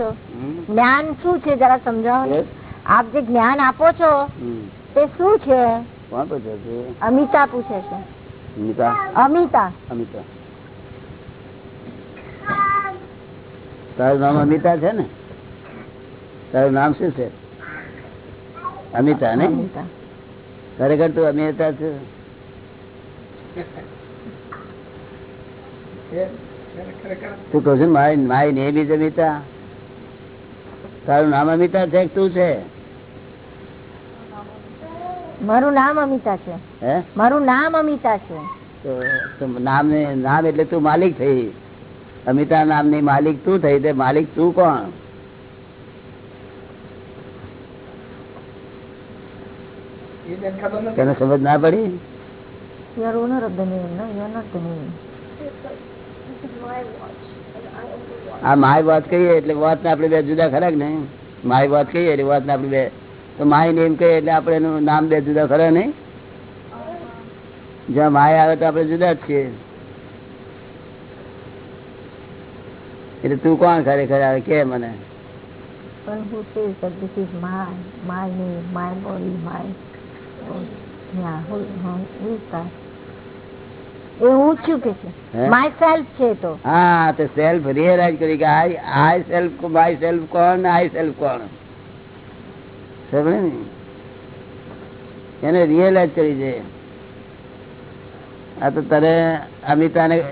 છો. જ્ઞાન શું છે? જરા સમજાવો આપ જે જ્ઞાન આપો છો તે શું છે? કોણ પૂછે છે? અમિતા પૂછે છે. અમિતા? અમિતા. અમિતા. તારું નામ અમિતા છે ને? તારું નામ શું છે? અમિતા ને અમિતા. ખરેખર તું અમિતા છે? તું કહું છું મારી મારી નેમ ઇઝ અમિતા. તારું નામ અમિતા છે તું છે? મારું નામ અમિતા છે. હે? મારું નામ અમિતા છે. તો નામ નામ એટલે તું માલિક થઈ. અમિતા નામની માલિક તું થઈ તે માલિક તું કોણ? તને સમજ ના પડી? You are owner of the name, no? You are not the name. આ માય વાત કહીએ એટલે વાત ને આપણે બે જુદા ખરા નહીં? માય વાત કહીએ એટલે વાત ને આપણે બે તો માય નેમ કહીએ એટલે આપણે એનું નામ બે જુદા ખરા નહીં? જ્યાં માય આવે તો આપણે જુદા જ છીએ. એટલે તું કોણ ખરેખર આવે? કે મને? One who હું છું કે માય સેલ્ફ છે તો. હા તો સેલ્ફ રિયલાઇઝ કરી કે I I self myself કોણ આઈ સેલ્ફ કોણ? સમજે ને? એને રિયલાઇઝ કરી છે આ તો તને અમિતાને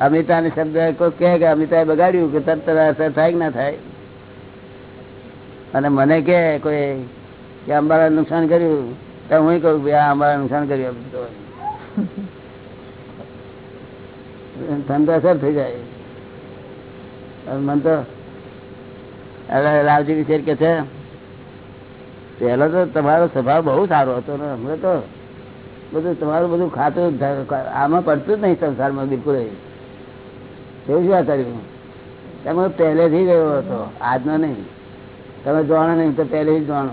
અમિતાને શબ્દ કોઈ કહે કે અમિતાએ બગાડ્યું કે તરત અસર થાય કે ના થાય? અને મને કે કોઈ કે અંબાલા નુકસાન કર્યું તો હું કહું કે આ અંબાલા નુકસાન કર્યું. તો. અસર થઈ જાય. મને તો હવે રાવજી વિશે કે છે, પહેલો તો તમારો સ્વભાવ બહુ સારો હતો ને, હમણાં તો બધું, તમારું બધું ખાતું, આમાં પડતું જ નહીં સંસારમાં, બિલકુલ એવું શું કર્યું તમે પહેલેથી ગયો હતો, આજનો નહીં. તમે જાણો નહીં, તો પહેલેથી જ જાણો.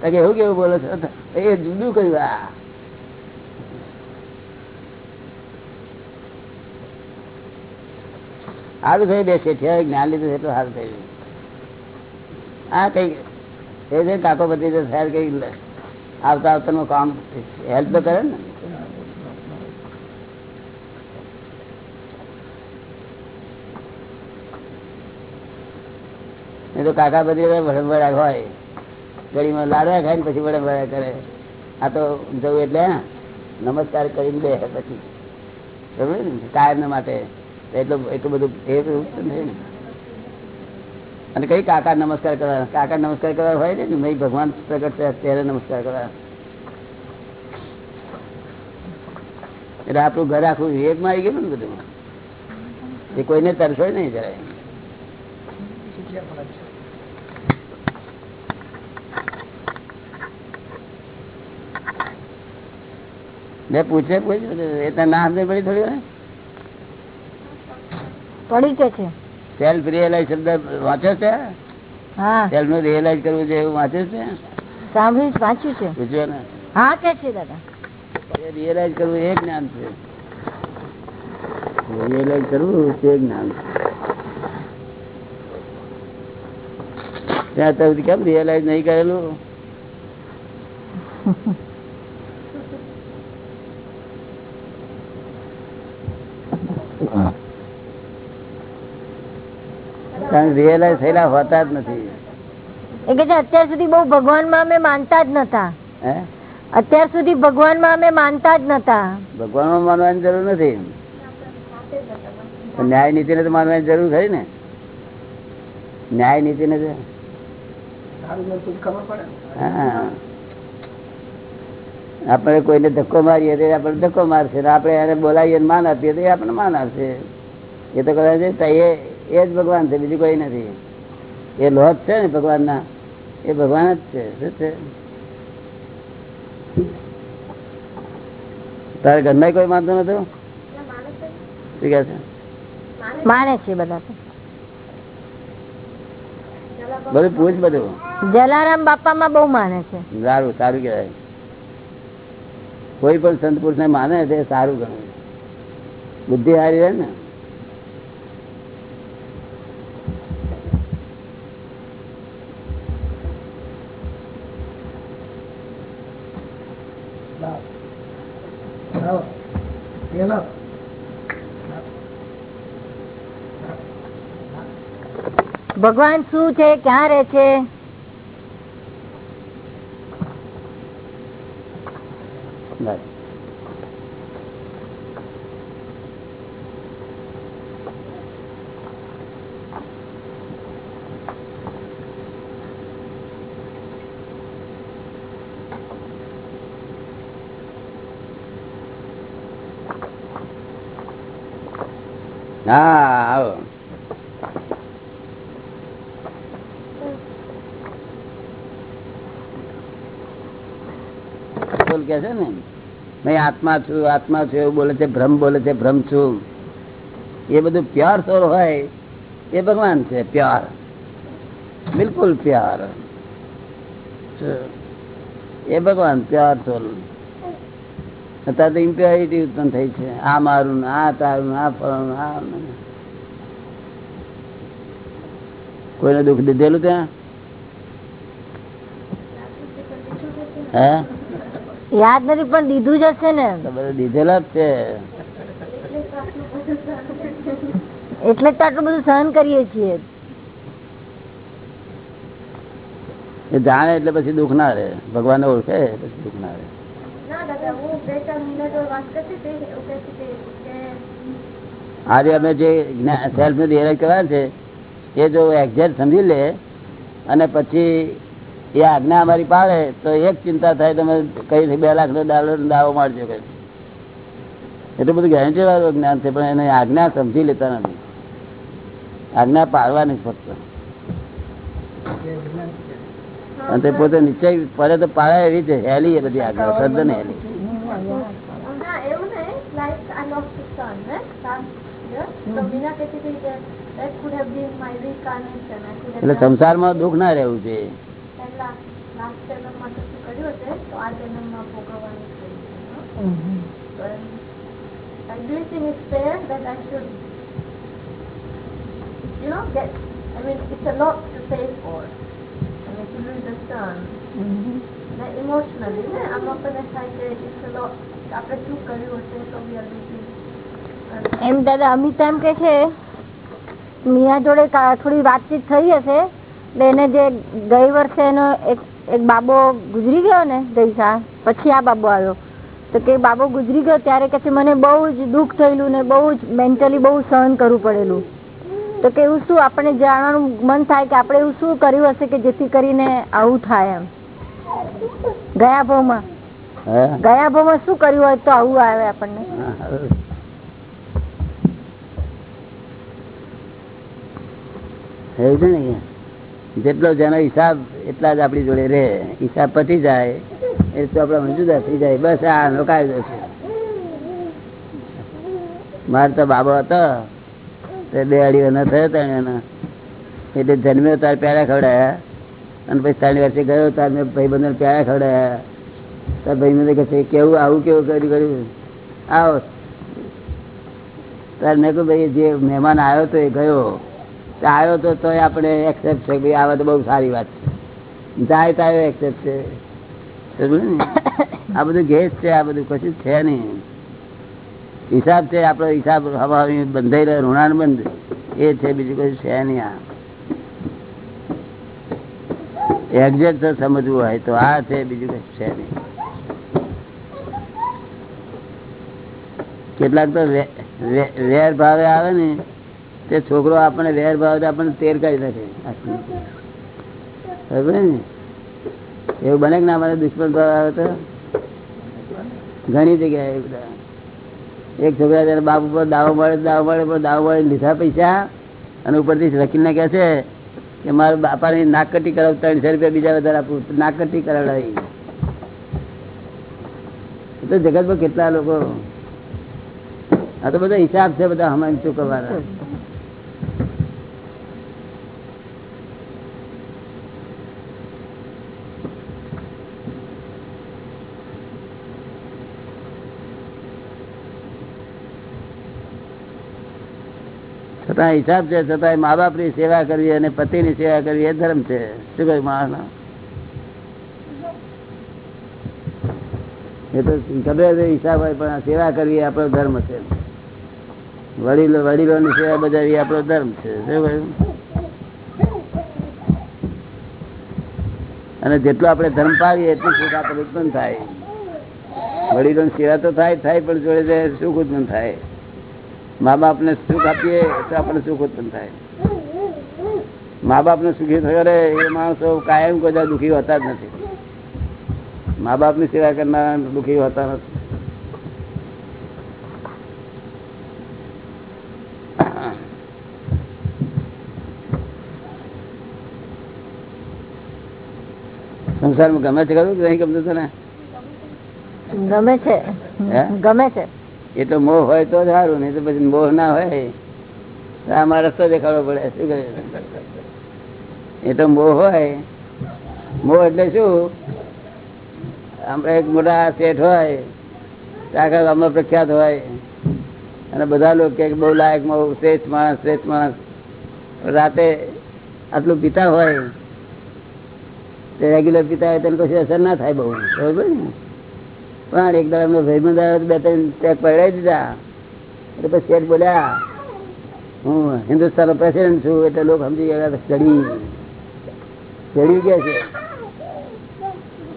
કર્યું એવું કેવું બોલો છો? એ જુદું કર્યું. આ સારું થઈ બેસે છે, જ્ઞાન લીધું એટલું સારું થયું. હા, કઈ એ છે કાકો બધી સાહેબ કઈ આવતા આવતા નું કામ હેલ્પ તો કરે ને. એ તો કાકા બધી વડંબડા હોય. ગળીમાં લાડવા ખાય ને પછી વડંબડા કરે. આ તો જવું એટલે નમસ્કાર કરીને બે પછી. કાયમ માટે. એટલું એટલું બધું એ નહીં અને કઈ કાકા નમસ્કાર કરવા, કાકા નમસ્કાર કરવા હોય ને, મેં ભગવાન પ્રગટ થયા ત્યારે નમસ્કાર કરવા. એટલે આપણું ઘર આખું વિવેકમાં આવી ગયું ને બધું. એ કોઈને તરસો નહીં જરાય. મેં પૂછે પૂછ્યું એ તો ના પડી થોડી વાર પડી કે છે? સેલ્ફ રિયલાઇઝ શબ્દ વાંચે છે? હા. સેલ્ફનું રિયલાઇઝ કરવું છે એવું વાંચે છે? સાંભળ્યું વાંચ્યું છે. પૂછ્યો ને? હા કે છે દાદા? રિયલાઇઝ કરવું એ જ્ઞાન છે. રિયલાઇઝ કરવું તે જ્ઞાન છે. ત્યાં તો કેમ રિયલાઇઝ નહીં કરેલું? કારણ રિયલાઇઝ થયેલા હોતા જ નથી. એ કે અત્યાર સુધી બહુ ભગવાનમાં અમે માનતા જ નતા. અત્યાર સુધી ભગવાનમાં અમે માનતા જ નતા. ભગવાનમાં માનવાની જરૂર નથી. ન્યાય નીતિ ને તો માનવાની જરૂર ખરી ને. ન્યાય નીતિ ને આપણે કોઈને ધક્કો મારીએ તો આપણે ધક્કો મારશે. આપણે એને બોલાવીએ માન આપીએ તો આપણને માન આપશે. એ તો કદાચ એ એ જ ભગવાન છે બીજું કોઈ નથી. એ લોટ છે ને ભગવાનના. એ ભગવાન જ છે શું છે? તારે ઘરમાં કોઈ માનતો નતું? શું છે? માને છે બધા બધું પૂછ બધું. જલારામ બાપામાં બહુ માને છે. સારું સારું કહેવાય. કોઈ પણ સંત પુરુષ ને માને સારું ગણું બુદ્ધિ હારી રહે ને. ભગવાન શું છે? ક્યાં રહે છે? હા આવો. બોલ કે છે ને? મેં આત્મા છું આત્મા છું, એવું બોલે છે, ભ્રમ બોલે છે, ભ્રમ છું. એ બધું પ્યોર સોલ હોય, એ ભગવાન છે, પ્યોર. બિલકુલ પ્યોર. એ ભગવાન પ્યોર સોલ અત્યારે તો ઇમ્પ્યોરિટી ઉત્પન્ન થઈ છે. આ મારું આ તારું આ ફળનું આ કોઈને દુઃખ દીધેલું ત્યાં? હે? યાદ નથી પણ દીધું જ હશે ને. બધું દીધેલા જ છે. એટલે તો આટલું બધું સહન કરીએ છીએ. એ જાણે એટલે પછી દુઃખ ના રહે. ભગવાન ઓળખે પછી દુઃખ ના રહે. ના આજે અમે જે સેલ્ફ રિયલાઇઝ કરવા છે એ જો એક્ઝેક્ટ સમજી લે અને પછી એ આજ્ઞા અમારી પાડે તો એક ચિંતા થાય તમે કઈ બે લાખ નો ડોલર દાવો મારજો કઈ એટલું બધું ગેરંટી વાળું જ્ઞાન છે પણ એને આજ્ઞા સમજી લેતા નથી. આજ્ઞા પાડવાની ફક્ત. અને તે પોતે નીચે પડે તો પાડે એવી છે હેલી એ બધી આજ્ઞા તદ્દન હેલી. એટલે સંસારમાં દુઃખ ના રહેવું જોઈએ. પહેલા લાસ્ટ જન્મમાં તો શું કર્યું હશે? તો આ જન્મમાં ભોગવવાનું છે. you think it's fair that I should you know get I mean it's a lot to pay for. I mean to lose a son. ને ઇમોશનલી ને આમ આપણને થાય કે ઇટ્સ અ લોટ આપણે શું કર્યું હશે તો વી આર લુઝિંગ એમ દાદા અમિતા એમ કે છે મિયા જોડે થોડી વાતચીત થઈ હશે. એને જે ગઈ વર્ષે એનો એક એક બાબો ગુજરી ગયો ને ગઈ પછી આ બાબો આવ્યો. તો કે બાબો ગુજરી ગયો ત્યારે કે છે મને બહુ જ દુઃખ થયેલું ને બહુ જ મેન્ટલી બહુ સહન કરવું પડેલું. તો કે એવું શું આપણે જાણવાનું મન થાય કે આપણે એવું શું કર્યું હશે કે જેથી કરીને આવું થાય એમ? ગયા ભાવમાં? ગયા ભાવમાં શું કર્યું હોય તો આવું આવે આપણને? એવું છે ને જેટલો જેનો હિસાબ એટલા જ આપણી જોડે રહે. હિસાબ પતી જાય, એ તો આપડે જુદા થઈ જાય. બસ આ કાયદો છે મારે તો બાબો હતો. તે બે અઢી ન થયો હતો એના એટલે જન્મ્યો તાર પ્યારા ખવડાયા. અને પછી ત્રણ વર્ષે ગયો તાર મેં ભાઈબંધો પ્યારા ખવડાયા. તાર ભાઈ કહે છે, કેવું, આવું કેવું કર્યું કર્યું? આવો. તાર મેં કહ્યું ભાઈ, જે મહેમાન આવ્યો તો એ ગયો. આવ્યો તો તોય આપણે એક્સેપ્ટ છે ભાઈ આવે બહુ સારી વાત છે. જાય તો એક્સેપ્ટ છે. આ બધું ગેસ છે, આ બધું કશું છે નહીં. હિસાબ છે, આપણો હિસાબ હવા બંધાઈ રહ્યો, ઋણાન બંધ. એ છે, બીજું કશું છે નહીં આ. એક્ઝેક્ટ તો સમજવું હોય તો આ છે, બીજું કશું છે નહીં. કેટલાક તો વેર ભાવે આવે ને તે છોકરો આપણને વેર ભાવ આપણને તેર કાઢી નાખે એવું બને કે ના મને દુશ્મન ભાવ આવે તો ઘણી જગ્યાએ બધા. એક છોકરા ત્યારે બાપ ઉપર દાવો મળે દાવો મળે દાવો મળે લીધા પૈસા અને ઉપરથી વકીલને કહે છે કે મારા બાપાની નાકકટી કરાવ, ત્રણસો રૂપિયા બીજા વધારે આપું. નાકકટી કરાવડાવી. તો જગતમાં કેટલા લોકો આ તો બધા હિસાબ છે બધા હમણાં ચૂકવવાના છતાં હિસાબ છે છતાં મા બાપની સેવા કરવી અને પતિની સેવા કરવી એ ધર્મ છે. શું કહ્યું માણસનો એ તો ગમે હિસાબ હોય, પણ સેવા કરવી આપણો ધર્મ છે. વડીલો ની સેવા બજાવી આપણો ધર્મ છે. શું અને જેટલું આપણે ધર્મ પાવીએ એટલું સુખ આપણે ઉત્પન્ન થાય. વડીલોની સેવા તો થાય થાય પણ જોડે સુખ ઉત્પન્ન થાય. મા બાપને સુખ આપીએ તો આપણને સુખ ઉત્પન્ન થાય. મા બાપને સુખી કરે એ માણસો કાયમ કદા દુઃખી હોતા જ નથી. મા બાપની સેવા કરનાર દુઃખી હોતા નથી. સંસારમાં ગમે છે ખરું? નહીં ગમતું તને? ગમે છે. ગમે છે. એ તો મોહ હોય તો સારું નહીં તો પછી મોહ ના હોય. આમાં રસ્તો દેખાડવો પડે, શું કરે? એ તો મોહ હોય. મોહ એટલે શું? આપણે એક મોટા શેઠ હોય, આખા ગામમાં પ્રખ્યાત હોય. અને બધા લોકો બહુ લાયક શ્રેષ્ઠ માણસ શ્રેષ્ઠ માણસ. રાતે આટલું પીતા હોય, તે રેગ્યુલર પીતા હોય, તેને કશું અસર ના થાય બહુ, બરોબર ને? પણ એક દાડો એમનો ભાઈબંધ આવ્યો બે ત્રણ ચેક પડાવી દીધા. એટલે પછી શેઠ બોલ્યા, હું હિન્દુસ્તાનનો પ્રેસિડેન્ટ છું, એટલે લોકો સમજી ગયા ચડી ચડી કે છે?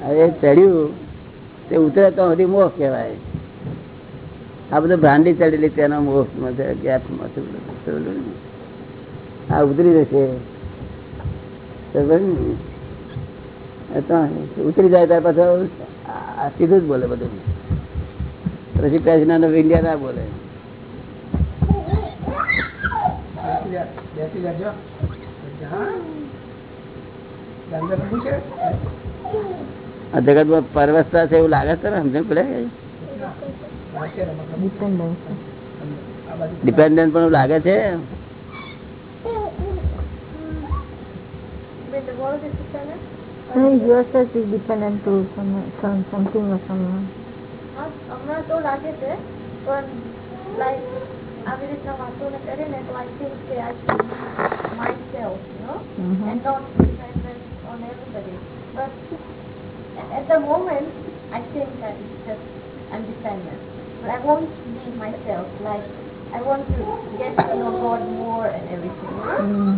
હવે ચડ્યું, તે ઉતરે તો હજી મોહ કહેવાય. આ બધું ભ્રાંડી ચડેલી તેનો મોહ ગેસમાં આ ઉતરી જશે. ઉતરી જાય, ત્યાર પાછળ આ સીધું જ બોલે બધું. પછી ઓફ ઇન્ડિયા ના બોલે. આ જગતમાં પરવસતા છે એવું લાગે છે ને સમજણ પડે ડિપેન્ડન્ટ પણ લાગે છે? But the world is dependent. yourself is dependent to some, some, something or someone. હા, હમણાં તો લાગે છે પણ લાઈક આવી રીતના વાતોને કરીને તો આઈ થિંક કે I should myself know Mhm. and not dependent on everybody but at the moment I think that it's just I'm dependent but I want to be myself like I want to get to know God more and everything you know? Hmm.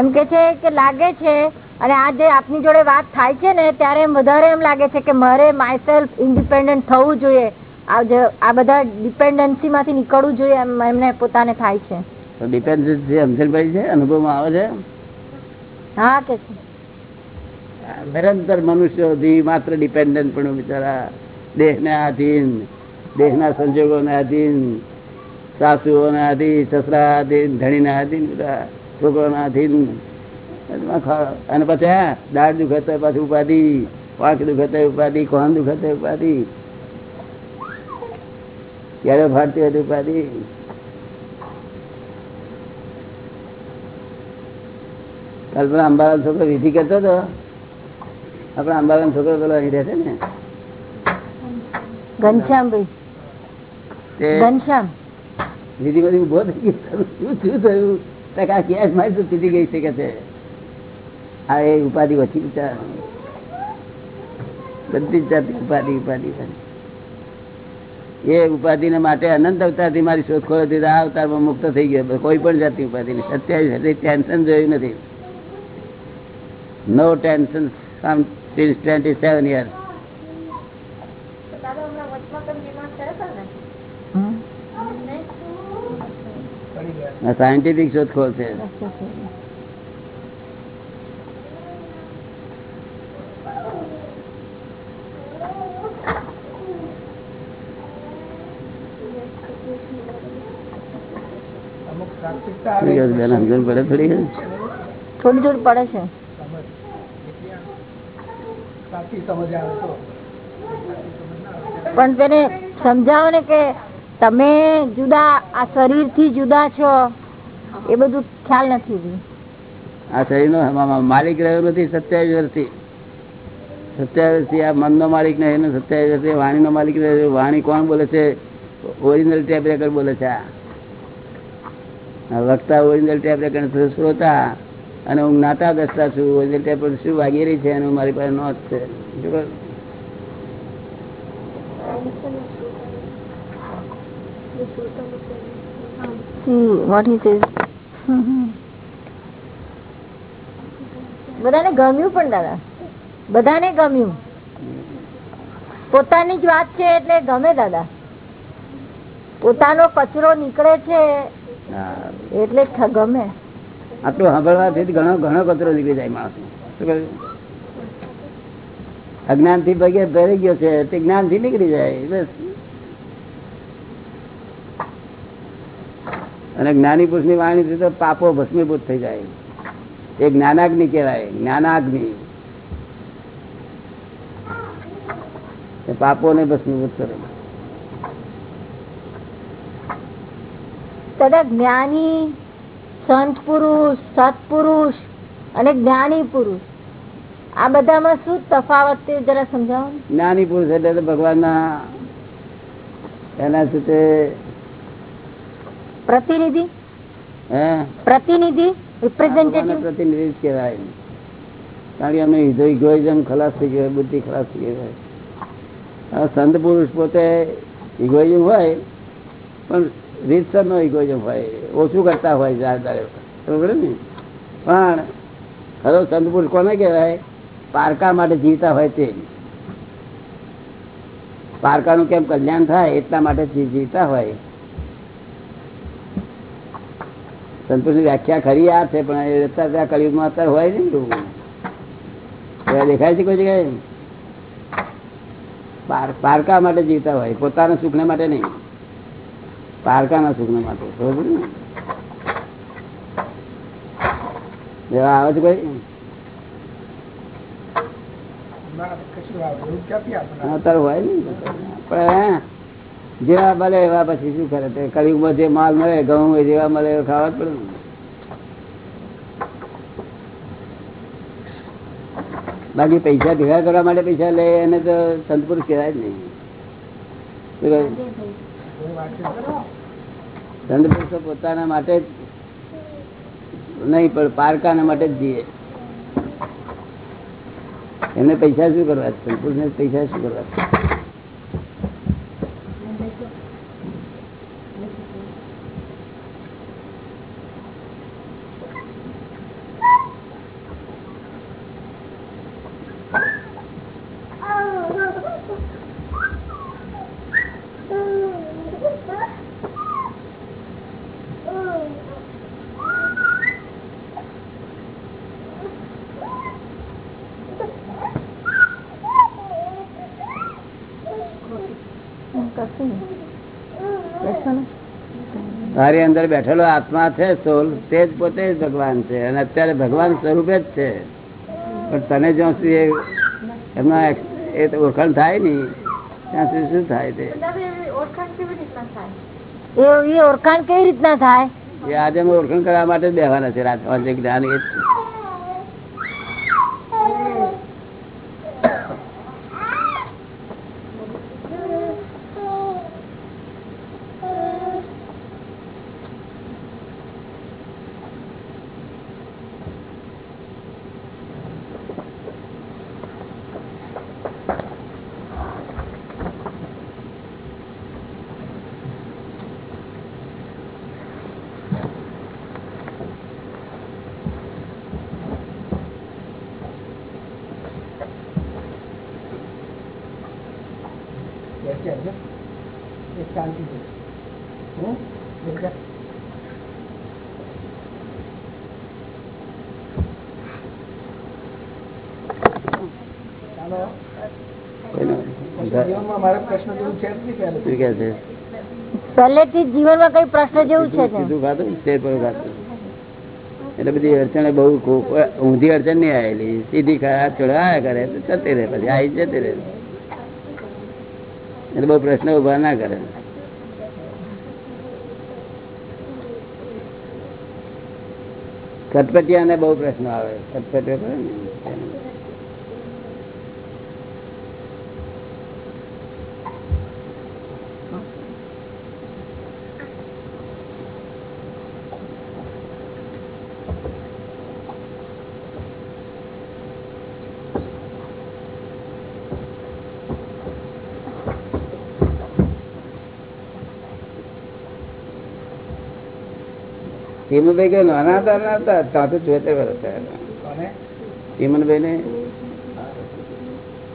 એમ કે છે કે લાગે છે અને આ જે આપની જોડે વાત થાય છે ને ત્યારે એમ વધારે એમ લાગે છે કે મારે માયસેલ્ફ ઇન્ડિપેન્ડન્ટ થવું જોઈએ. આ જે આ બધા ડિપેન્ડન્સી નીકળવું જોઈએ એમ એમને પોતાને થાય છે. તો સમજણ પડી છે અનુભવમાં આવે છે? હા કે નિરંતર મનુષ્યો ધી માત્ર ડિપેન્ડન્ટ પણ બિચારા. દેહને આધીન દેહના સંજોગોને આધીન સાસુઓને આધીન સસરા આધીન ધણીના આધીન બધા છોકરોના આધીન. અને પછી હા દાળ દુખે તો પાછી ઉપાધિ પાંચ દુખે તો ઉપાધિ કોણ દુખે તો ઉપાધિ? ક્યારે ફાટતી હતી ઉપાધિ? કાલ પેલા અંબાલાલ છોકરો વિધિ કરતો હતો? આપણા અંબાલાલ છોકરો પેલો અહીં રહેશે ને? ઘનશ્યામ. વિધિ બધી ઊભો થઈ ગયો. શું થયું? તો ક્યાં મારી તો સીધી ગઈ છે કે છે? આ એ ઉપાધિ ઓછી વિચાર બધી જાતની ઉપાધિ ઉપાધિ ઉપાધિ. એ ઉપાધિને માટે અનંત અવતારથી મારી શોધખોળ હતી આ અવતારમાં મુક્ત થઈ ગયો. કોઈ પણ જાતની ઉપાધિ નહીં. સત્યાવીસ ટેન્શન જોયું નથી. No? Tension some since twenty seven year scientific શોધખોળ હમણાં વચમાં તમે બીમાર થયા હતા ને હમ. નહીં? પડી ગયા સાયન્ટિફિક શોધખોળ છે અમુક પ્રાથમિકતા શું કહે છે બેન સમજણ પડે થોડી થોડી થોડી પડે છે. ના પણ તેને સમજાવો ને કે તમે જુદા આ શરીરથી જુદા છો એ બધું ખ્યાલ નથી આ શરીર નો માલિક રહ્યો નથી સત્યાવીસ વર્ષથી સત્યાવીસથી આ મનનો માલિક નહીં એનો સત્યાવીસ વર્ષથી વાણીનો માલિક રહ્યો. વાણી કોણ બોલે છે? ઓરિજિનલ ટેપ રેકર્ડ બોલે છે આ. વક્તા ઓરિજિનલ ટેપ રેકર્ડ શ્રોતા, અને હું નાતા દસતા છું. ઓરિજિનલ ટેપ શું વાગી રહી છે અને મારી પાસે નોંધ છે. બધાને ગમ્યું પણ દાદા. બધાને ગમ્યું. પોતાની જ વાત છે એટલે ગમે દાદા. પોતાનો કચરો નીકળે છે એટલે ગમે. આટલું સાંભળવાથી ઘણો ઘણો કચરો નીકળી જાય માણસ અજ્ઞાનથી પગે ભરી ગયો છે, તે જ્ઞાનથી નીકળી જાય, બસ. અને જ્ઞાની પુરુષની વાણી તો પાપો ભસ્મીભૂત થઈ જાય. એ જ્ઞાનાગ્નિ કહેવાય, જ્ઞાનાગ્નિ. પાપો ને ભસ્મીભૂત કરે. દાદા જ્ઞાની સંત પુરુષ સત્પુરુષ અને જ્ઞાની પુરુષ. આ બધામાં શું તફાવત છે જરા સમજાવો જ્ઞાની પુરુષ એટલે ભગવાન ના એના સાથે પ્રતિનિધિ? પ્રતિનિધિ? રિપ્રેઝેન્ટેટિવ પ્રતિનિધિ જ કહેવાય. કારણ કે અમે ઇગોઇઝમ ખલાસ થઈ ગયો બુદ્ધિ ખલાસ થઈ ગઈ હોય. સંત પુરુષ પોતે ઇગોઇઝમ હોય પણ રીતસર નો ઇગોઇઝમ હોય. ઓછું કરતા હોય બરોબર ને? પણ ખરો સંતપુર કોને કહેવાય? પારકા માટે જીવતા હોય તે. પારકાનું કેમ કલ્યાણ થાય? એટલા માટે જીવતા હોય. સંતોષની વ્યાખ્યા ખરી આ છે, પણ એ રસ્તા કળિયુગમાં અત્યારે હોય ને એવું. દેખાય છે કોઈ જગ્યાએ? પાર- પારકા માટે જીવતા હોય. પોતાના સુખને માટે નહીં. પારકાના સુગ્ન માટે. સમજ ને? જેવા આવે છે અત્યારે હોય ને. પણ જેવા મળે એવા પછી શું કરે તે? કળિયુગમાં જે માલ મળે ઘઉં જેવા મળે એવા ખાવા જ પડે બાકી પૈસા ભેગા કરવા માટે પૈસા લે એને તો સંતપુરુષ કહેવાય જ નહીં. છે. સંતપુરુષો પોતાના માટે જ નહીં, પણ પારકાના માટે જ જઈએ એમને પૈસા શું કરવા છે? સંતપુરુષને પૈસા શું કરવા તારી અંદર બેઠેલો આત્મા છે સોલ તે જ પોતે જ ભગવાન છે. અને અત્યારે ભગવાન સ્વરૂપે જ છે. પણ તને જ્યાં સુધી એ- એમના એ તો ઓળખાણ થાય નહીં ત્યાં સુધી શું થાય તે? ઓળખાણ કેવી રીતના થાય? એ આજે અમે ઓળખાણ કરવા માટે જ બેહવાના છે રાત જ્ઞાન એ જ છે. બેસી આવજો. એક શાંતિ છે. હમ? બેસી. ચાલો કોઈને- જીવનમાં મારે પ્રશ્ન જેવું છે જ નહીં પહેલું. શું કે છે? પહેલેથી જીવનમાં કઈ પ્રશ્ન જેવું છે સીધું ખાતું સ્ટેજ પર ખાતું એટલે બધી અડચણ બહુ ઊંધી અડચણ નહીં આવેલી. સીધી ખા ચડવાયા કરે તો જતી રહે પછી આવી જતી રહે. એટલે બહુ પ્રશ્ન ઊભા ના કરે. કટપટિયાને બહુ પ્રશ્નો આવે. કટપટિયા કરે ને? ચીમનભાઈ કે નાના હતા ના હતા ત્યાં તો ચોતેર વર્ષ થયા? ચીમનભાઈ ને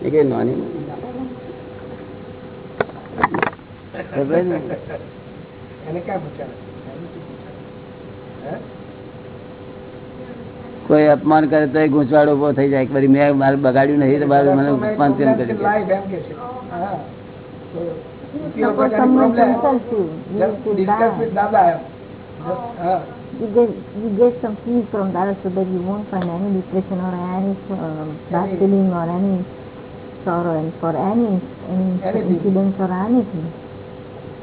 એ કઈ નાની? કોઈ અપમાન કરે તો ગુંચવાડો ઊભો થઈ જાય. કે મેં મારે બગાડ્યું નહીં તો મારે મને અપમાન કેમ કરી problem in life, એમ કે છે. હા. So, if you have Suppose got any someone problem, insults you, you just feel discuss bad. with Dada. M. Just, હા. You get you get some peace from that so that you won't find any depression or any um, bad Any- feeling or any sorrow and for any any Anything. incidents or anything.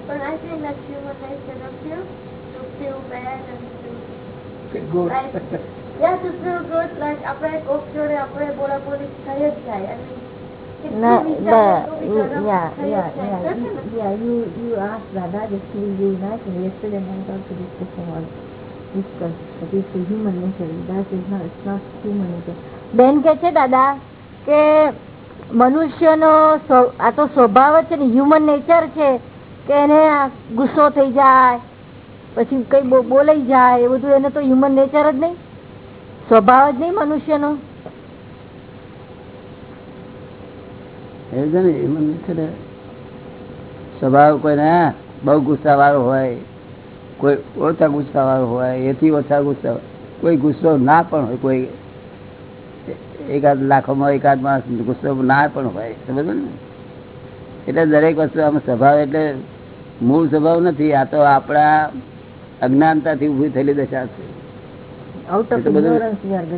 But I think that's human nature, don't you? To feel bad and to Feel good. like yeah, to feel good. Like આપણે કોક જોડે આપણે બોલાબોલી થઈ જ જાય. I mean, No, કેટલું the, વિચારો તો બી ગરમ yeah, થઈ જ yeah, જાય. yeah, છે ને? you- yeah. You you asked Dada just feel really nice, and yesterday night also discussion was બેન કે છે, દાદા, કે મનુષ્યનો આ તો સ્વભાવ છે ને હ્યુમન નેચર છે, કે એને ગુસ્સો થઈ જાય, પછી કઈ બોલાઈ જાય, એ બધું એને તો હ્યુમન નેચર જ નહીં. સ્વભાવ જ નહીં મનુષ્યનો. સ્વભાવ કોઈને બહુ ગુસ્સા વાળો હોય કોઈ ઓછા ગુસ્સાવાળો હોય એથી ઓછા ગુસ્સા કોઈ ગુસ્સો ના પણ હોય કોઈ એકાદ લાખોમાં એકાદ માણસ ગુસ્સો ના પણ હોય સમજ ને? એટલે દરેક વસ્તુ આમ સ્વભાવ એટલે મૂળ સ્વભાવ નથી આ તો આપણા અજ્ઞાનતાથી ઊભી થયેલી દશા છે.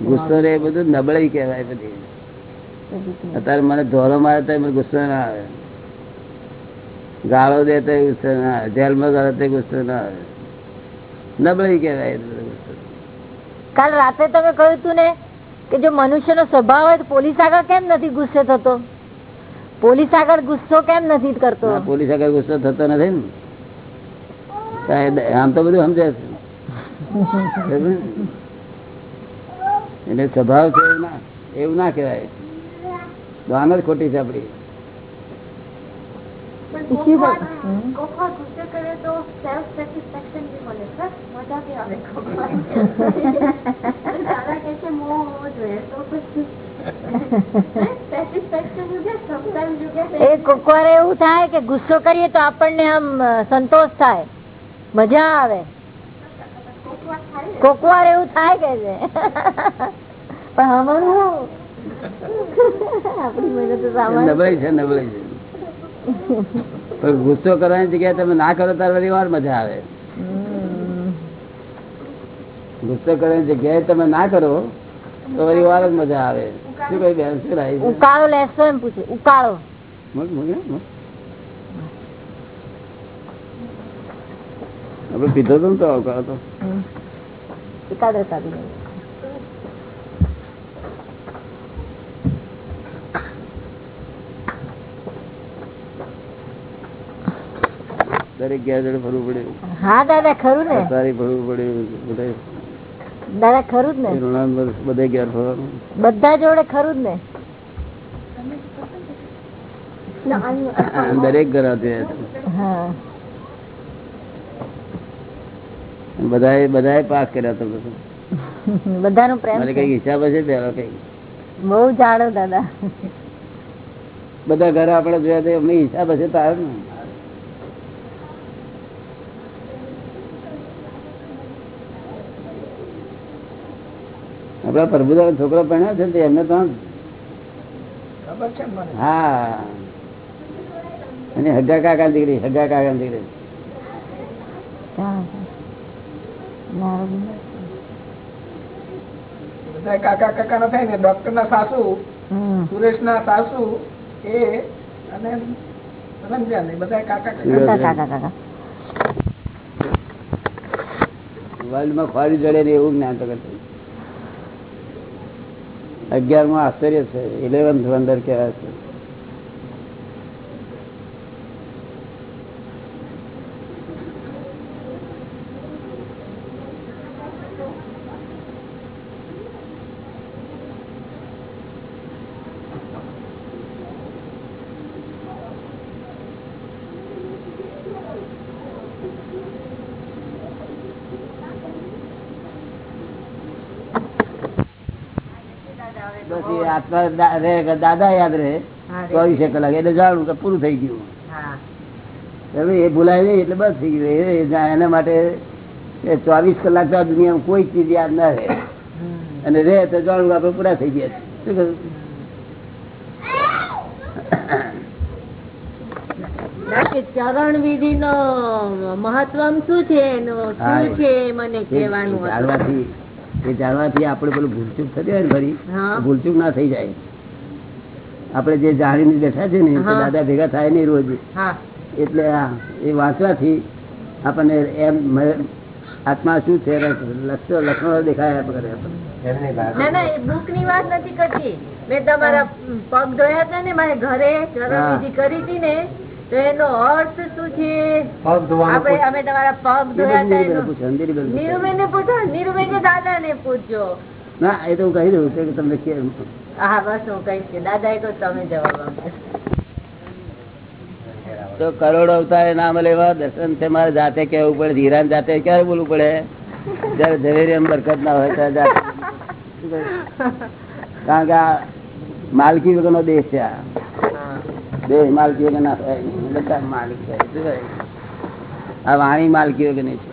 ગુસ્સો રે બધું નબળાઈ કહેવાય બધી. અત્યારે મને ધોરો મારે તો મને ગુસ્સો ના આવે. ગાળો દે તો ગુસ્સો ના આવે. જેલમાં ગાળો તો ગુસ્સો ના આવે. નબળાઈ કહેવાય. કાલ રાતે તમે કહ્યું તું ને કે જો મનુષ્યનો સ્વભાવ હોય તો પોલીસ આગળ કેમ નથી ગુસ્સે થતો? પોલીસ આગળ ગુસ્સો કેમ નથી કરતો? પોલીસ આગળ ગુસ્સો થતો નથી ને. આમ તો બધું સમજે એટલે સ્વભાવ છે એવું ના એવું ના કહેવાય. દાન જ ખોટી છે આપડી. એ કોક એવું થાય કે ગુસ્સો કરીએ તો આપણને આમ સંતોષ થાય. મજા આવે. કોક વાર થાય ને. કોક વાર એવું થાય કે છે. પણ અમારું આપણી મજા તો સામાન્ય છે નબળાઈ છે. પણ ગુસ્સો કરવાની જગ્યાએ તમે ના કરો ત્યારે વળી વાર મજા આવે. ગુસ્સો કરવાની જગ્યાએ તમે ના કરો તો વળી વાર જ મજા આવે. શું કઈ બેન શું લાવી ઉકાળો લેશો એમ પૂછે ઉકાળો. આપડે. પીધો તો ને તો અવકાળો તો. એકાગ્રતા દરેક ગયા જોડે ફરવું પડે હા દાદા ખરું ને. સારી ફરવું પડે બધે. દાદા ખરું જ ને. ઋણાન બધે ગયા ફરવાનું. બધા જોડે ખરું જ ને. દરેક ઘર હા. બધાએ બધાએ પાસ કર્યા તો બધું. બધાનો પ્રેમ મને કઈ હિસાબ હશે પેલો કઈ બહુ જાણો દાદા. બધા ઘર આપણે જોયા તો એમની હિસાબ હશે તો આવે ને. આપડા પ્રભુદાર છોકરો ભણ્યા છે એમને તો ખબર છે હા. અને હગા કાકા દીકરી હગા કાકા દીકરી. કાકા કાકા ના થાય ને ડોક્ટર ના સાસુ સુરેશ ના સાસુ એ અને સમજ્યા એ બધા કાકા કાકા. કાકા કાકા. માં ખોરી જડે ને એવું જ્ઞાન તો કરતું. અગિયારમાં આશ્ચર્ય છે. ઇલેવન્થ વંડર કહેવાય છે બસ એ આત્મા દાદા યાદ રહે ચોવીસે કલાક એટલે જાણું કે પૂરું થઈ ગયું. એ ભૂલાય નહીં એટલે બસ થઈ ગયું. એના માટે ચોવીસ કલાક તો દુનિયામાં કોઈ ચીજ યાદ ના રહે. અને રે તો જાણું આપડે આપણે પૂરા થઈ ગયા છે. શું કહ્યું? ચરણ વિધિ નો મહત્વ શું છે એનું? શું છે મને કહેવાનું એ જાણવાથી આપણે પેલું ભૂલચૂક થતી હોય ને ફરી ભૂલચૂક ના થઈ જાય. આપણે જે જાણીને બેઠા છે ને દાદા ભેગા થાય નહીં રોજ એટલે એ વાંચવાથી આપણને એમ આત્મા શું છે લક્ષણો દેખાય દેખાયા કરે. ના ના એ બુકની વાત નથી કરતી. મેં તમારા પગ ધોયા હતા ને મારે ઘરે ચરણ વિધિ કરી હતી ને તો એનો અર્થ શું છે? આપણે અમે તમારા પગ ધોયા પૂછો, નીરુબેન કે દાદા ને પૂછજો ના એ તો હું કહી દઉં છું કે તમને કેમ હા બસ હું કહીશ કે દાદા એ તો તમે જવાબ તો કરોડ અવતારે નામ લેવા દર્શન છે મારે જાતે કેવું પડે ધીરાન જાતે ક્યારે બોલવું પડે? જયારે ઝવેરી એમ બરકત ના હોય ત્યારે જાતે. કારણ કે માલકી વગરનો દેશ છે આ. દેશ માલકીઓ કે ના નહીં. બધા માલિક છે આ વાણી માલકી વગરની છે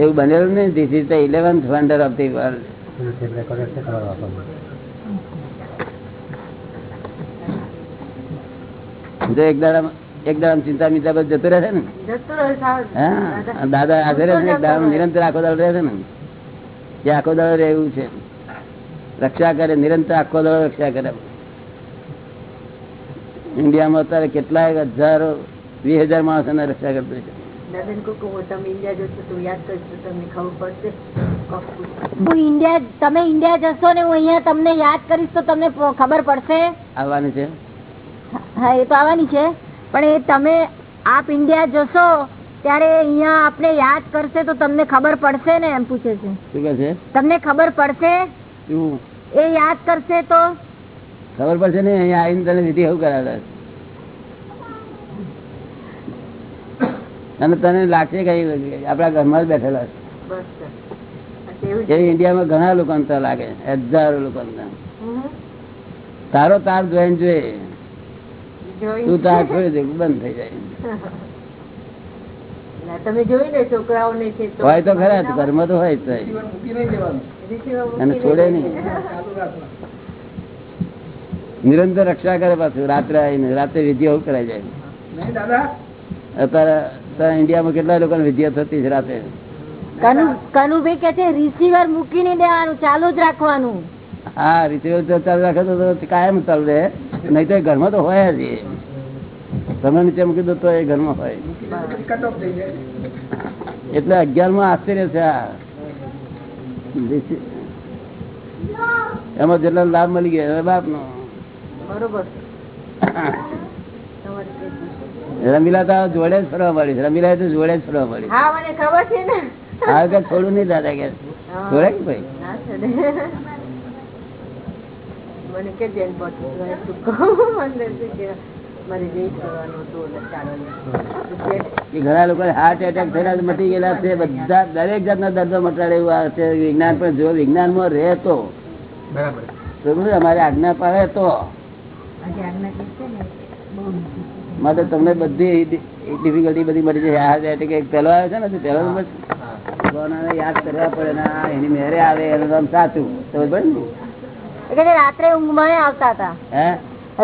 એવું બનેલું નહીં. This is the eleventh wonder of the world જો એક દાડા એક દાડા ચિંતા મિંતા બધું જતું રહે છે ને. હા દાદા હાજર એક દાડા નિરંતર આખો દાડો રહે છે ને? જે આખો દાડો રહેવું છે. રક્ષા કરે નિરંતર આખો દાડો રક્ષા કરે. ઇન્ડિયામાં અત્યારે કેટલાય હજારો વીસ હજાર માણસોને રક્ષા કરતો છે. તમે ઇન્ડિયા જશો તો યાદ કરશો તમને ખબર પડશે. કોક પૂછો. હું ઇન્ડિયા તમે ઇન્ડિયા જશો ને હું અહીંયા તમને યાદ કરીશ તો તમને ખબર પડશે. આવવાનું છે? હા એ તો આવવાની છે. પણ એ તમે આપ ઇન્ડિયા જશો ત્યારે અહીંયા આપને યાદ કરશે તો તમને ખબર પડશે ને એમ પૂછે છે. શું કહે છે? તમને ખબર પડશે? એ યાદ કરશે તો ખબર પડશે ને અહીંયા આવીને તને વિધિ એવું કરાવે અને તને લાગશે કઈ આપણા ઘરમાં જ બેઠેલા છે. ઇન્ડિયામાં ઘણા લોકો લાગે હજારો લોકો. તારો તાર જોઈને જોઈએ જોઈ- તું તાર છોડી દે બંધ થઈ જાય. તમે જોઈ લે છોકરાઓને તો હોય તો ખરા ઘરમાં તો હોય જ અને છોડે નહીં. નિરંતર રક્ષા કરે પાછું. રાત્રે આવીને રાત્રે વિધિ એવું કરાઈ જાય. અત્યારે ઇન્ડિયામાં કેટલા લોકો વિધિ થતી છે રાતે કનુભાઈ કે છે રિસીવર મૂકી દેવાનું ચાલુ જ રાખવાનું. હા રિસીવર તો ચાલુ રાખે તો તો કાયમ ચાલુ રહે. નહીં તો ઘરમાં તો હોય જ એ. તમે નીચે મૂકી દો તો એ ઘરમાં હોય. પછી કટ ઓફ થઈ જાય. એટલે અગિયારમાં આશ્ચર્ય છે આ. એમાં જેટલા લાભ મળી ગયા બાપ નો બરોબર તમારે તે પૂછો. રમીલા તો જોડે જ ફરવા પડી રમીલા તો જોડે જ ફરવા પડી હા મને ખબર છે ને. હા કે છોડું નહીં દાદા કે. જોડે કે ભાઈ મને કે જેન ઘણા લોકો હાર્ટ એટેક થયેલા મટી ગયેલા છે. બધા દરેક જાતના દર્દો મટાડે એવું છે. વિજ્ઞાન પણ જો વિજ્ઞાનમાં માં રહેતો. બરાબર? અમારી આજ્ઞા પાડે તો માટે તમને બધી ડિફિકલ્ટી બધી મળી જાય. હાર્ટ એટેક કે પહેલો આવે છે ને પહેલો નંબર ભગવાનને યાદ કરવા પડે ને આ એની મેરે આવે એનું નામ સાચું. ખબર પડે ને? એ રાત્રે ઊંઘમાં આવતા હતા. હે?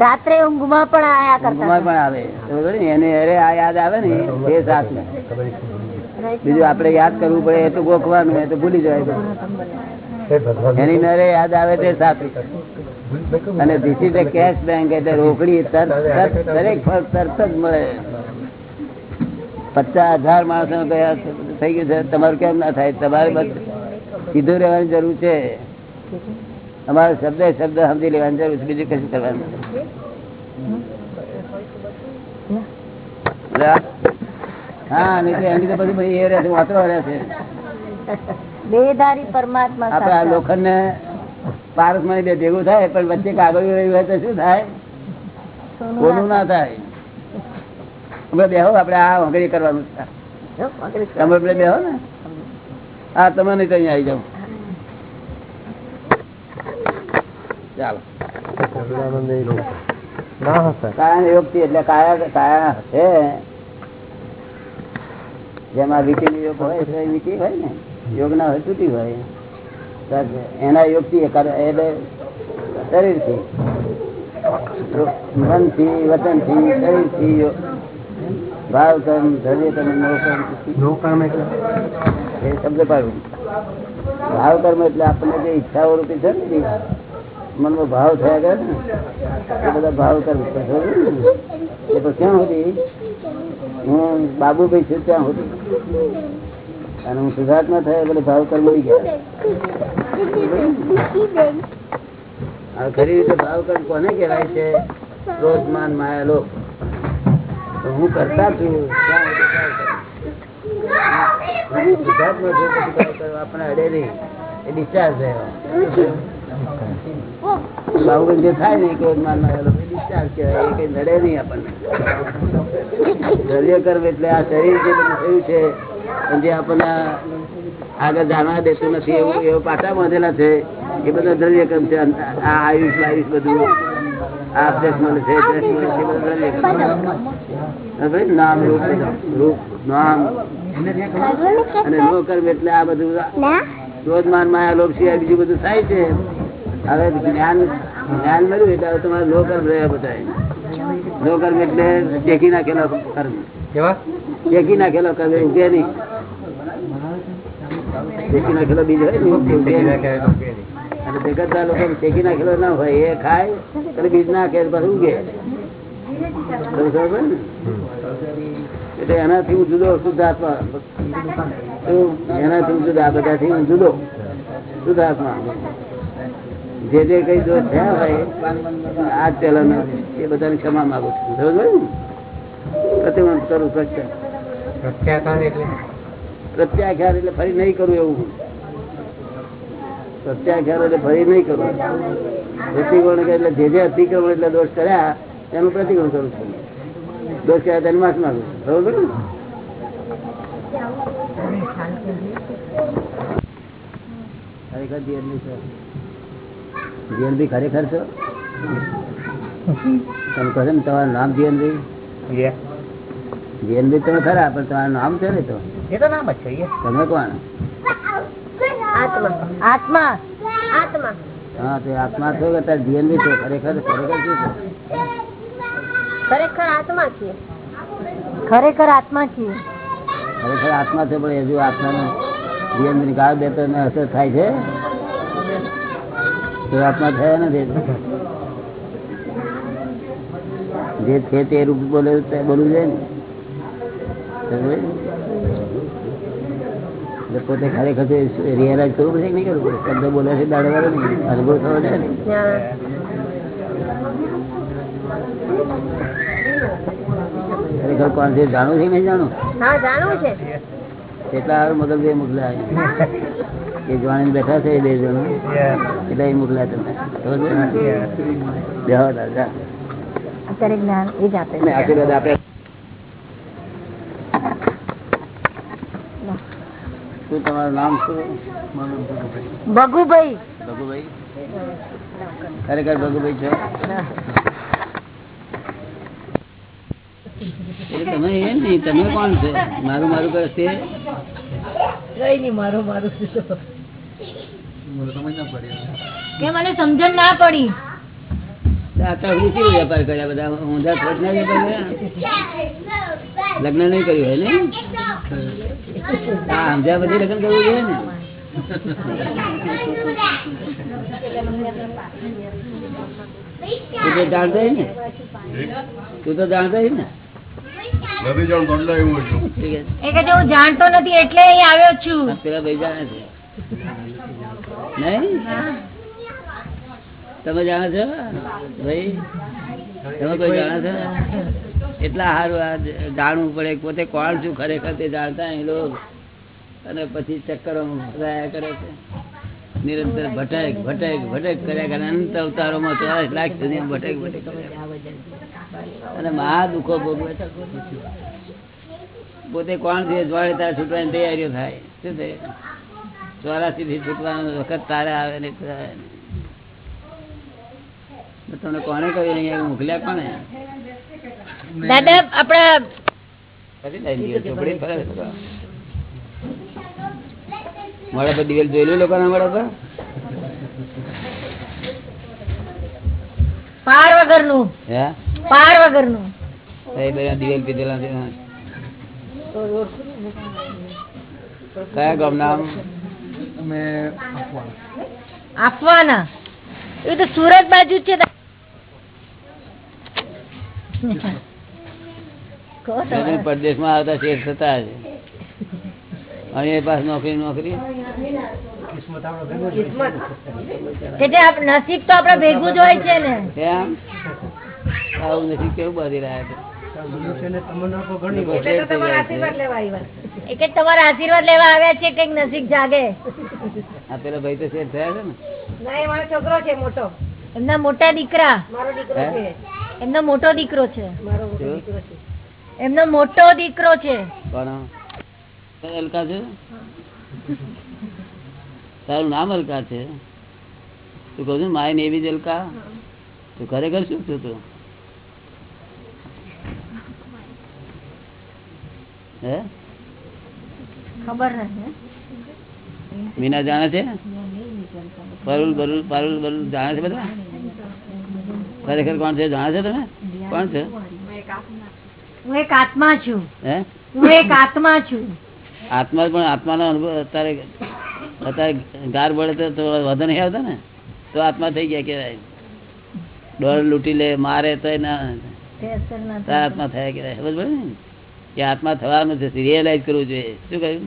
રાત્રે ઊંઘમાં પણ આયા કરતા ઊંઘમાં પણ આવે. ખબર પડે ને? એને અરે આ યાદ આવે ને એ સાચું. બીજું આપણે યાદ કરવું પડે એ તો ગોખવાનું એ તો ભૂલી જવાય. એની મેરે યાદ આવે તે સાચું. અને ધીસ ઇઝ કેશ બેંક એટલે રોકડી તરત દરેક ફળ તરત જ મળે. પચાસ હજાર માણસો ગયા થઈ ગયું છે. તમારું કેમ ના થાય? તમારે સીધું રહેવાની જરૂર છે. અમારે શબ્દ શબ્દ સમજી લેવાની જરૂર છે. બીજું કશું કરવાનું. હા નહીં તો એની તો પછી એ રહ્યા છે વાતરો રહ્યા છે. બેધારી પરમાત્મા આપડે આ લોખંડ ને પારસ મને બે ભેગું થાય પણ વચ્ચે કાગળ રહ્યું હોય તો શું થાય? કોનું ના થાય. અમે બેહો આપડે આ વગેરે કરવાનું તમે પેલે બેહો ને? હા તમે નહીં તો અહીંયા આવી જાઓ. ચાલો. યોગથી એટલે કાયા કાયા છે જેમાં વીટી યોગ હોય તો હોય ને. યોગ ના હોય તૂટી હોય. એના યોગથી એટલે શરીરથી મનથી ભાવ કર્મ ધૈર્ય કર્મ નો એ શબ્દ પાડું. ભાવ કર્મ એટલે આપણને જે ઈચ્છાઓ રૂપી છે ને મનમાં ભાવ થયા ગયા ને એ બધા ભાવ કર્મ? એ તો ક્યાં સુધી? હું બાબુભાઈ છું ત્યાં સુધી. અને હું સુધાર્થમાં થયો એટલે ભાવ કર્મ ઉડી ગયા. ખરી રીતે ભાવ કર્મ કોને કહેવાય છે? ક્રોધ માયા લોક તો હું કરતા છું એ ને કઈ નડે નહીં આપણને. ધૈર્ય એટલે આ શરીર જે બધું થયું છે જે આપણને આગળ જાણવા દેતું નથી એવું એવો પાછા બાંધેલા છે. એ બધો દ્રવ્ય કર્મ છે? આ આયુષ આયુષ બધું આ અભ્યાસ મળે છે અભ્યાસ મળે છે એ બધું દ્રવ્ય કર્મ હવે ભાઈ નામ રૂપ રૂપ નામ. અને નો એટલે આ બધું ક્રોધમાન માયા લોભ સિવાય બીજું બધું થાય છે. હવે જ્ઞાન જ્ઞાન મળ્યું એટલે તમારે નો કર્મ રહ્યા બધા લોકર્મ એટલે ટેકી નાખેલો કર્મ. ટેકી નાખેલો કર્મ ઉગે નહીં. ટેકી નાખેલો બીજ હોય ને અને ભેગા લોકો શેકી નાખેલો ના હોય એ ખાય એટલે બીજ નાખે પછી ઉગે? એટલે એનાથી હું જુદો શુદ્ધ આત્મા. એનાથી હું જુદા આ બધાથી હું જુદો શુદ્ધાત્મા જે જે કઈ દોષ થયા હોય આજ પેલા એ બધાને ક્ષમા માંગુ છું. સમજ ને? પ્રતિબંધ કરું પ્રત્યાખ્યાન પ્રત્યાખ્યાન એટલે ફરી નહીં કરું એવું પ્રત્યાખ્યાન એટલે ફરી નહીં કરું. પ્રતિકોણ એટલે જે જે અતિક્રમણ એટલે દોષ કર્યા એનું પ્રતિકોણ કરું છું દોષ કર્યા તેની માસમાં બરોબર ખરેખર જીવનની છે. જીવનભી ખરેખર છો? તમે કહો ને તમારું નામ જીવનભી જીવનભી તમે ખરા પણ તમારું નામ છે ને તો? તમે કોણ? આત્મા. આત્મા. આત્મા. હા તે આત્મા છો કે તાર જીવનભી છે? ખરેખર ખરેખર શું છે? ખરેખર આત્મા છીએ. ખરેખર આત્મા છીએ. ખરેખર આત્મા છે પણ હજુ આત્માનું જીવન ગાળ દે તો એને અસર થાય છે? તો આત્મા થયા નથી જે છે તે રૂપ બોલે તે બોલવું જોઈએ ને? એટલે પોતે ખરેખર રિયલાઇઝ કરવું પડશે નહીં કરવું પડે? શબ્દ બોલે છે દાડે વાળો નહીં. અનુભવ થયો છે ને? ખરેખર કોણ છે? જાણવું છે નહીં જાણવું? હા જાણવું છે. એટલા હારું મગજ બે મોકલા એ જોવાની બેઠા છે બે જણો? એટલે એ મોકલા તમે અત્યારે જ્ઞાન એ જ આપે. આશીર્વાદ આપે. શું તમારું નામ શું? ભગુભાઈ. ભગુભાઈ? ખરેખર ભગુભાઈ છો? તમે એ નહીં તમે કોણ છો? મારું મારું કરે તે કે મને સમજણ ના પડી. આટલા સુધી કેવો વેપાર કર્યા બધા? ઊંધા લગ્ન નહીં કર્યું હોય ને? આ સમજ્યા પછી લગ્ન કરવું જોઈએ ને? તું તો જાણતો ને? તું તો જાણતો ને? હું જાણતો નથી એટલે અહીં આવ્યો છું. પેલા ભાઈ જાણે છે. નહીં? તમે જાણો છો? ભાઈ તમે કોઈ જાણો છો? એટલા સારું આ જાણવું પડે પોતે કોણ છું ખરેખર તે જાણતા એ લોકો. અને પછી ચક્કરો ફરાયા કરે છે. નિરંતર ભટક ભટક ભટક કર્યા કરે. અનંત અવતારોમાં ચોવીસ લાખ સુધી ભટક ભટક અને મહા દુઃખો ભોગવે પોતે કોણ છે? જોડે તારે છૂટવાની તૈયારીઓ થાય. શું થાય? ચોરાસી થી છૂટવાનો વખત તારે આવે ને આવે નહીં. તમને કોને કહ્યું? અહીંયા મોકલ્યા કોને? દાદા આપડા. મોડા પર દિવેલ જોયેલું લોકો ના મોડા પર પાર વગરનું. હે? પાર વગરનું દિવેલ પીધેલા છે કયા ગામ નામ અમે આપવાના એ તો સુરત બાજુ છે. પરદેશમાં આવતા શેર થતા છે અને એ પાસ નોકરી નોકરી? નસીબ તો આપડે ભેગું જ હોય છે ને. આવું નથી કેવું બાંધી રહ્યા છે? લોકો શેઠ થઈ જાય છે. એ કે તમારા આશીર્વાદ લેવા આવ્યા છે કંઈક નસીબ જાગે. પેલા ભાઈ તો શેર થયા છે ને? એમના મોટા દીકરા. હે? એમનો મોટો દીકરો છે. એમનો મોટો દીકરો છે. અલકા છે? તારું નામ અલકા છે? તું કહું છું માય નેવી જ અલકા. તું ખરેખર શું છું તું? હે? ખબર નથી મીના જાણે છે? પરુલ બરુલ પરુલ બરુલ જાણે છે બધા? ખરેખર કોણ છે? જાણે છે તમે? કોણ છે? હું એક આત્મા છું. હે હું? એક આત્મા છું. આત્મા પણ આત્માનો અનુભવ અત્યારે અત્યારે ગાર બળે તો વધુ નહીં આવતો ને? તો આત્મા થઈ ગયા કેવાય ડોર લૂંટી લે મારે તો આત્મા થયા કેવાય સમજ પડે ને? કે આત્મા થવાનું છે. રિયલાઇઝ કરવું જોઈએ? શું કહ્યું?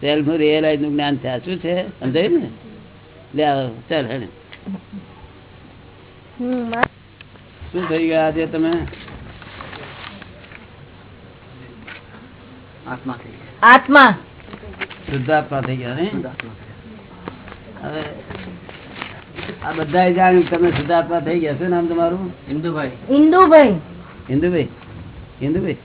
સેલ્ફનું રિયલાઇઝનું જ્ઞાન થયા. શું છે? સમજાયું ને? લે ચાલ હેડ. શું થઈ ગયા આજે તમે આત્મા શુદ્ધાત્મા થઈ ગયા ને હવે આ બધા જાણ્યું કે તમે શુદ્ધાત્મા થઈ ગયા શું નામ તમારું ઇન્દુભાઈ ઇન્દુભાઈ હિન્દુભાઈ હિન્દુભાઈ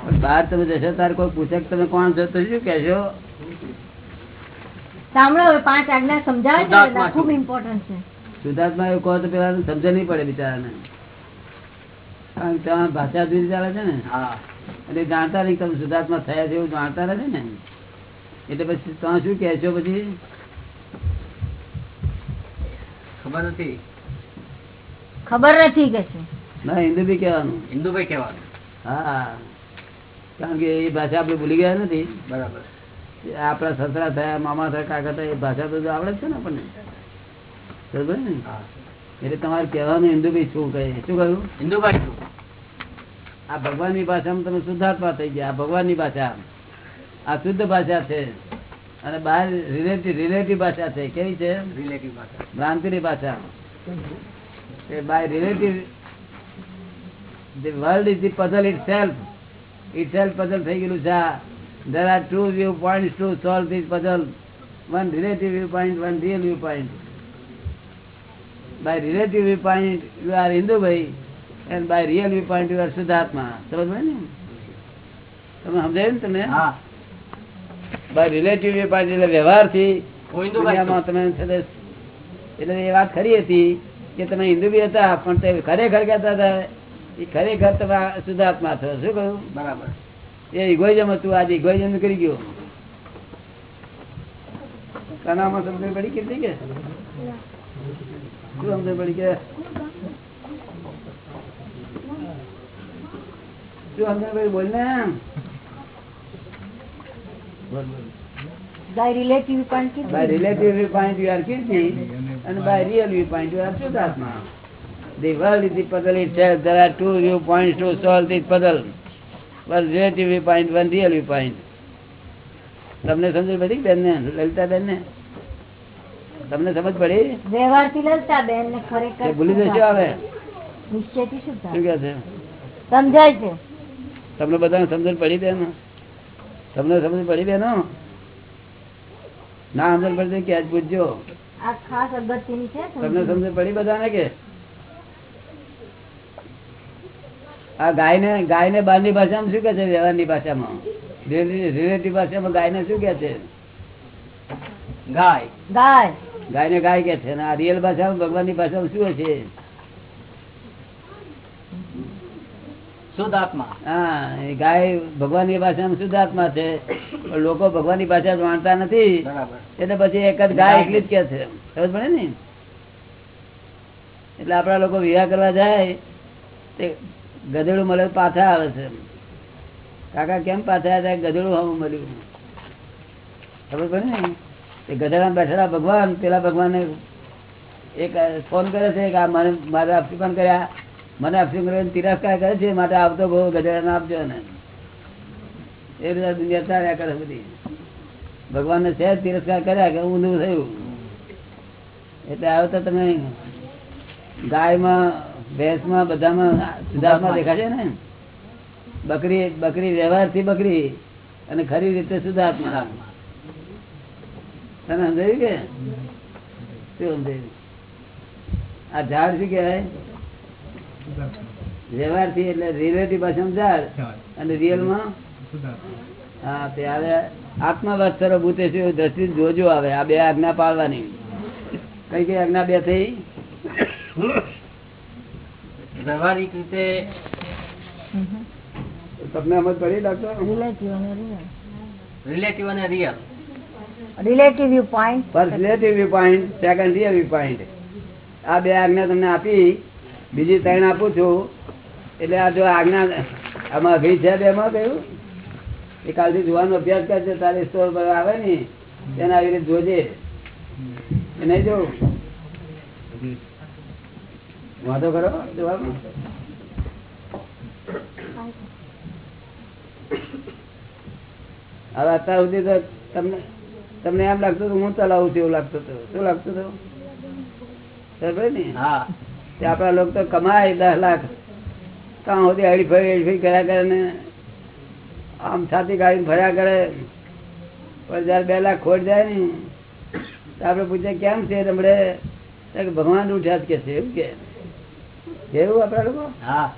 પણ બહાર તમે જશો તારે કોઈ પૂછે કે તમે કોણ છો તો શું કહેશો સાંભળો પાંચ આજ્ઞા સમજાવે છે ખૂબ ઇમ્પોર્ટન્ટ છે. શુદ્ધાત્મા એવું કહો તો પેલા સમજ નહીં પડે બિચારાને. ત્યાં ભાષા જુદી ચાલે છે ને. એટલે જાણતા નહીં તમે શુદ્ધાત્મા થયા છે એવું જાણતા નથી ને. એટલે પછી તમે શું કહેશો પછી? ખબર નથી. ખબર નથી કે છે ના હિન્દુ બી કહેવાનું. ઇન્દુભાઈ કહેવાનું. હા. કારણ કે એ ભાષા આપણે ભૂલી ગયા નથી. બરાબર. આપણા સસરા થયા મામા થયા કાકા થયા એ ભાષા તો આવડે છે ને આપણને. બરોબર ને? એટલે તમારે કહેવાનું હિન્દુભાઈ શું કહે? શું કહ્યું? હિન્દુભાઈ આ ભગવાનની ભાષામાં તમે શુદ્ધાત્મા થઈ ગયા. આ ભગવાનની ભાષા આ શુદ્ધ ભાષા છે. અને બહાર રિલેટિવ રિલેટિવ ભાષા છે. કેવી છે? રિલેટિવ ભાષા. ભ્રાંતિની ભાષા. By relative the world is the puzzle itself itself puzzle થઈ ગયેલું છે there are two view point to solve this puzzle one relative one real by relative view point you are હિન્દુભાઈ and by real view point you are શુદ્ધાત્મા સમજ ને તમે સમજાયું ને તમને હા. બાય રિલેટિવ વ્યૂ એટલે વ્યવહારથી દુનિયામાં તમે એટલે એ વાત ખરી હતી કે તમે હિન્દુ બી હતા પણ તે ખરેખર કહેતા હતા એ ખરેખર તમે શુદ્ધાત્મા થયો. શું કહ્યું? બરાબર. એ ઇગોઇઝમ હતું આજે ઇગોઇઝમ કરી ગયું કાનામાં સમજણ પડી કેટલી કે શું સમજણ પડી કે શું સમજણ પડી બોલ ને બોલ બાય રિલેટિવ પણ કીધું. by relative viewpoint you are guilty and by real viewpoint you are Shuddhatma. The world is the puzzle itself. There are two viewpoints to solve this puzzle. One real તમને સમજ પડી બેન ને લલિતા બેન ને તમને સમજ પડી? વ્યવહારથી લલતા બેન ને ખરેખર ભૂલી જશે હવે. નિશ્ચયથી શું કે છે? સમજાય છે. તમને બધાને સમજણ પડી દે તમને સમજ પડી બેનો? ના સમજણ પડી તો ક્યાં જ પૂછજો. તમને સમજ પડી બધાને કે? આ ગાય ને ગાય ને બહારની ભાષામાં શું કે છે? વ્યવહારની ભાષામાં. રિલેટિવ ભાષામાં ગાય ને શું કે છે? ગાય. ગાય. ગાય ને ગાય કે છે. આ રિયલ ભાષામાં ભગવાનની ભાષામાં શું છે? શુદ્ધ આત્મા હા ગાય ભગવાનની ભાષામાં શુદ્ધાત્મા છે. લોકો ભગવાનની ભાષા જાણતા નથી. એટલે પછી એક જ ગાય એટલી જ કે છે. ખબર પડે ને? એટલે આપડા લોકો વિવાહ કરવા જાય તે ગધેડું મળે પાછા આવે છે. કાકા કેમ પાછા આવ્યા? ગધેડું હમ મળ્યું. ખબર પડે ને? એ ગધેડા બેઠેલા ભગવાન, પેલા ભગવાને એક ફોન કરે છે કે આ મને મારે અફ્રિકન કર્યા. મને અફ્રિકન તિરસ્કાર કરે છે, માટે આવતો બહુ ગધેડાને આપજો ને એ બધા દુનિયા ચાલ્યા કરે બધી. ભગવાનને છે તિરસ્કાર કર્યા કે ઊંધું થયું. એટલે આવતા તમે ગાયમાં ભેંસમાં બધામાં સુધાર્થમાં દેખાશે ને? બકરી બકરી વ્યવહારથી બકરી અને ખરી રીતે સુધાર્થમાં તને સમજાયું કે? શું સમજાયું? આ ઝાડ શું કહેવાય? વ્યવહારથી એટલે રિલેટિવ ભાષામાં ઝાડ અને રિયલમાં હા તે હવે આત્મવત્સરો ભૂતે છે દ્રષ્ટિ જોજો આવે આ બે આજ્ઞા પાળવાની. કઈ કઈ આજ્ઞા બે થઈ? વ્યવહારિક રીતે તમને સમજ પડી ડોક્ટર રિલેટિવ અને રિયલ રિલેટિવ અને real relative view point first relative view point second real view point આ બે આજ્ઞા તમને આપી. બીજી ત્રણ આપું છું. એટલે આ જો આજ્ઞા આમાં અઘરી છે બે માં કહ્યું એ કાલથી જોવાનો અભ્યાસ કરશે તારે સ્ટોર પર આવે ને તેના આવી રીતે જોજે. એ નહીં જોવું? વાંધો કરો જોવામાં હવે અત્યાર સુધી તો તમને તમને એમ લાગતું હતું હું ચલાવું છું એવું લાગતું હતું. શું લાગતું હતું? ખબર ને? હા. તે આપણા લોકો તો કમાય દસ લાખ. કાં સુધી હરીફરી હરીફરી કર્યા કરે ને? આમ છાતી ગાડી ફર્યા કરે. પણ જયારે બે લાખ ખોટ જાય ને તો આપડે પૂછે કેમ છે તમને ભગવાન ઉઠ્યા જ કે છે એવું કે. એવું આપડા લોકો? ના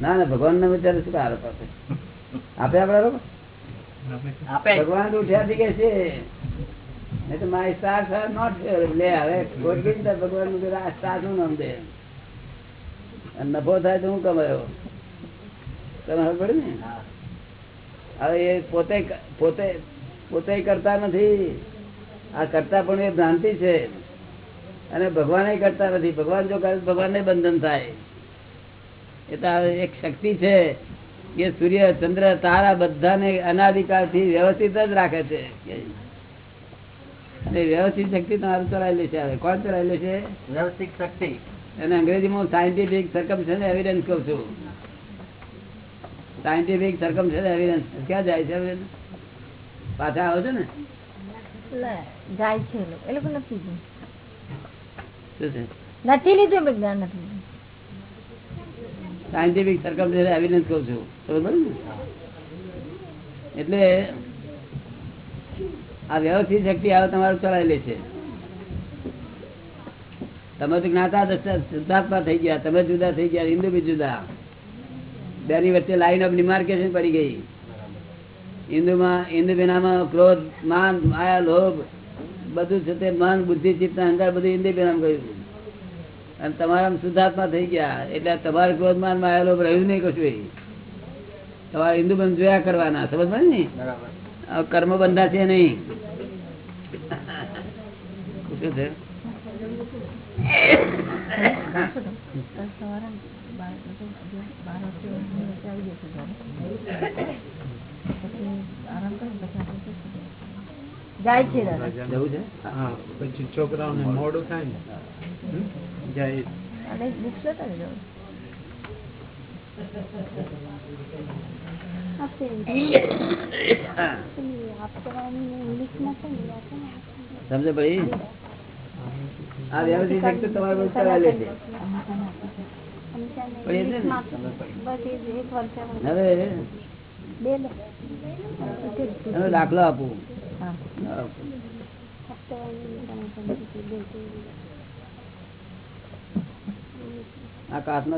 ના ભગવાન ને વિચારે શું કાલે પાસે આપે આપડા લોકો? ભગવાન ઉઠ્યા થી કે છે. નહીં તો મારી સ્ટાર્સ આર નોટ લે હવે ખોટ ને ભગવાનનું આ સ્ટારનું નામ દે. નફો થાય તો હું કમાયો? તમે ખબર પડે ને? હા. હવે એ પોતે પોતે પોતે કરતા નથી. આ કરતા પણ એ ભ્રાંતિ છે. અને ભગવાન કરતા નથી. ભગવાન જો કરે ભગવાન ને બંધન થાય. એટલે એક શક્તિ છે કે સૂર્ય ચંદ્ર તારા બધાને અનાદિકાળથી વ્યવસ્થિત જ રાખે છે. અને વ્યવસ્થિત શક્તિ તમારું ચલાવેલી છે હવે. કોણ ચલાવેલી છે? વ્યવસ્થિત શક્તિ. અને અંગ્રેજીમાં સાયન્ટિફિક સરકમસ્ટન્સ એવિડન્સ કહું છું. સાયન્ટિફિક સરકમસ્ટન્સ એવિડન્સ ક્યાં જાય છે હવે? પાછા આવો છો ને? જાય છે એ લોકો. એ લોકો નથી લીધું છે નથી લીધું વિજ્ઞાન નથી સાયન્ટિફિક સરકમસ્ટન્સ એવિડન્સ કહું છું. ખબર એટલે આ વ્યવસ્થિત શક્તિ આવે તમારું ચલાવેલી છે. તમે તો જ્ઞાતા શુદ્ધાત્મા થઈ ગયા. તમે જુદા થઈ ગયા હિન્દુ બી જુદા. બેની વચ્ચે લાઈન ઓફ ડિમાર્કેશન પડી ગઈ. હિન્દુમાં હિન્દુ બેનામાં ક્રોધ માન માયા લોભ બધું છે તે મન બુદ્ધિ ચિત્ત અહંકાર બધું હિન્દુ બેનામ ગયું. અને તમારા શુદ્ધાત્મા થઈ ગયા. એટલે તમારે ક્રોધમાનમાં આવેલો રહ્યું નહીં કશું તમારે હિન્દુ બંધ જોયા કરવાના સમજ ને? કર્મ બંધા છે નહીં. શું છે. જાય છે જવું છે? છોકરાઓને મોડું થાય ને? જાય. અને બુક્સ લેતા જજો સમજે ભાઈ? આ વ્યવસ્થિત શક્તિ તમારે બધું ચલાવી પડી હવે? દાખલો આપું. હા. આ કાચનો